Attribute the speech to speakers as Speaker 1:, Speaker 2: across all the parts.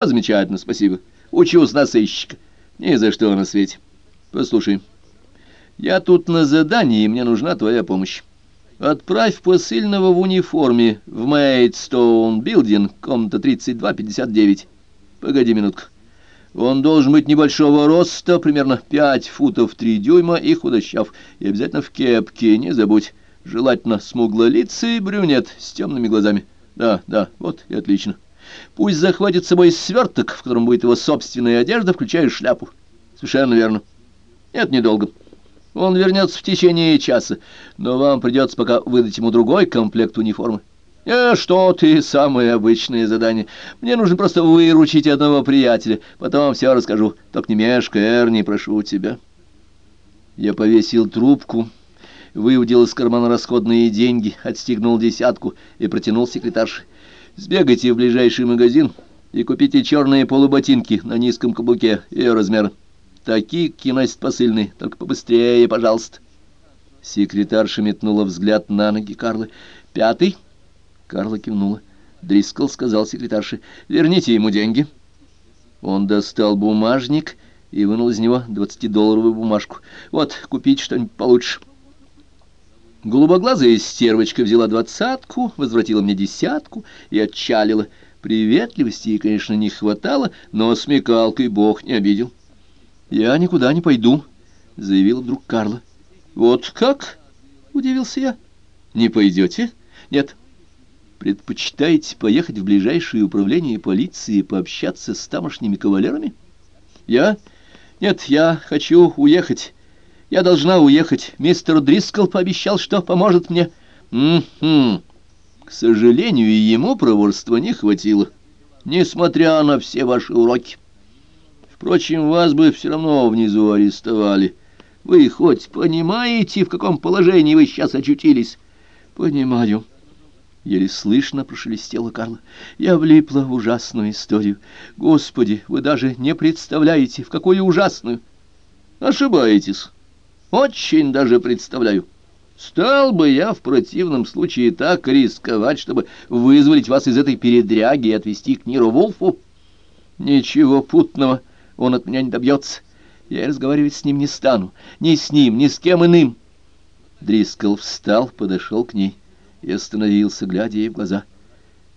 Speaker 1: Замечательно, спасибо. Учусь на сыщика. Ни за что на свете. Послушай, я тут на задании, и мне нужна твоя помощь. Отправь посыльного в униформе в Мейдстоун Билдинг, комната 3259. Погоди минутку. Он должен быть небольшого роста, примерно 5 футов 3 дюйма и худощав. И обязательно в кепке, не забудь. Желательно смуглолицый брюнет с темными глазами. Да, да, вот и отлично. Пусть захватит с собой сверток, в котором будет его собственная одежда, включая шляпу. Совершенно верно. Нет, недолго. Он вернется в течение часа, но вам придется пока выдать ему другой комплект униформы. «Э, что ты, самое обычное задание. Мне нужно просто выручить одного приятеля, потом все расскажу. Только не мешкай, Эрни, прошу тебя». Я повесил трубку, выудил из кармана расходные деньги, отстегнул десятку и протянул секретарше. Сбегайте в ближайший магазин и купите черные полуботинки на низком каблуке ее размера. Такие, какие носят посыльные, только побыстрее, пожалуйста. Секретарша метнула взгляд на ноги Карлы. «Пятый?» Карла кивнула. Дрискл сказал секретарше, «Верните ему деньги». Он достал бумажник и вынул из него двадцатидолларовую бумажку. «Вот, купить что-нибудь получше». Голубоглазая стервочка взяла двадцатку, возвратила мне десятку и отчалила. Приветливости ей, конечно, не хватало, но смекалкой бог не обидел. «Я никуда не пойду», — заявила вдруг Карла. «Вот как?» — удивился я. «Не пойдете?» «Нет». «Предпочитаете поехать в ближайшее управление полиции и пообщаться с тамошними кавалерами?» «Я? Нет, я хочу уехать». Я должна уехать. Мистер Дрискл пообещал, что поможет мне. Угу. К сожалению, ему проворства не хватило, несмотря на все ваши уроки. Впрочем, вас бы все равно внизу арестовали. Вы хоть понимаете, в каком положении вы сейчас очутились? Понимаю. Еле слышно прошелестела Карла. Я влипла в ужасную историю. Господи, вы даже не представляете, в какую ужасную. Ошибаетесь. Очень даже представляю. Стал бы я в противном случае так рисковать, чтобы вызволить вас из этой передряги и отвезти к Ниру Вулфу? Ничего путного он от меня не добьется. Я разговаривать с ним не стану. Ни с ним, ни с кем иным. Дрискл встал, подошел к ней и остановился, глядя ей в глаза.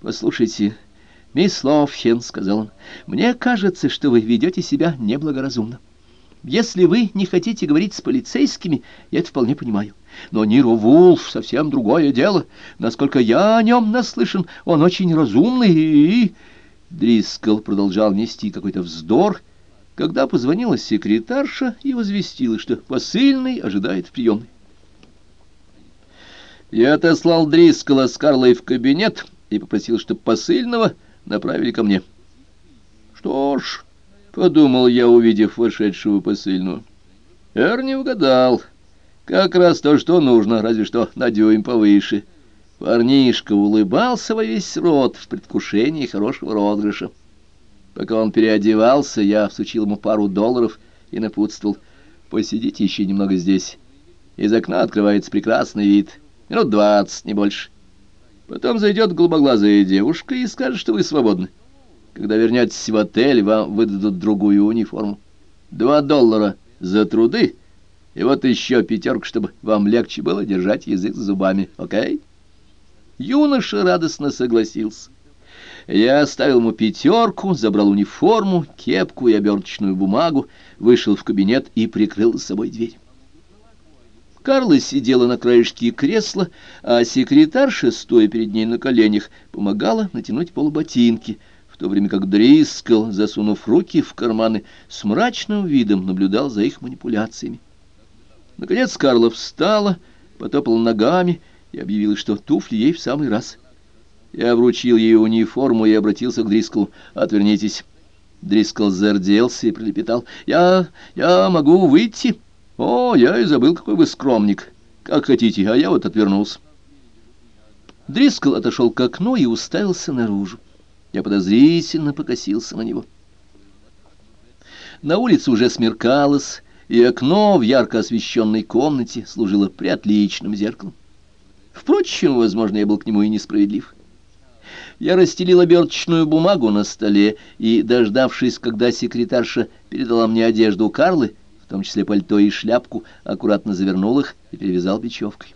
Speaker 1: «Послушайте, мисс Ловхен, — сказал он, — мне кажется, что вы ведете себя неблагоразумно. Если вы не хотите говорить с полицейскими, я это вполне понимаю. Но Ниро Вулф — совсем другое дело. Насколько я о нем наслышан, он очень разумный и...» Дрискл продолжал нести какой-то вздор, когда позвонила секретарша и возвестила, что посыльный ожидает в приемной. Я отослал Дрискла с Карлой в кабинет и попросил, чтобы посыльного направили ко мне. Что ж... — подумал я, увидев вошедшего посыльную. Эрни угадал. Как раз то, что нужно, разве что на дюйм повыше. Парнишка улыбался во весь рот в предвкушении хорошего розыгрыша. Пока он переодевался, я всучил ему пару долларов и напутствовал. «Посидите еще немного здесь. Из окна открывается прекрасный вид. Минут двадцать, не больше. Потом зайдет голубоглазая девушка и скажет, что вы свободны. Когда вернетесь в отель, вам выдадут другую униформу. Два доллара за труды, и вот еще пятерку, чтобы вам легче было держать язык зубами, окей?» Юноша радостно согласился. Я оставил ему пятерку, забрал униформу, кепку и оберточную бумагу, вышел в кабинет и прикрыл за собой дверь. Карла сидела на краешке кресла, а секретарша, стоя перед ней на коленях, помогала натянуть полуботинки — то время как Дрискл, засунув руки в карманы, с мрачным видом наблюдал за их манипуляциями. Наконец Карла встала, потопала ногами и объявила, что туфли ей в самый раз. Я вручил ей униформу и обратился к Дрисклу. «Отвернитесь». Дрискл зарделся и пролепетал. «Я... я могу выйти?» «О, я и забыл, какой вы скромник. Как хотите, а я вот отвернулся». Дрискл отошел к окну и уставился наружу. Я подозрительно покосился на него. На улице уже смеркалось, и окно в ярко освещенной комнате служило приотличным зеркалом. Впрочем, возможно, я был к нему и несправедлив. Я расстелил оберточную бумагу на столе и, дождавшись, когда секретарша передала мне одежду Карлы, в том числе пальто и шляпку, аккуратно завернул их и перевязал бечевкой.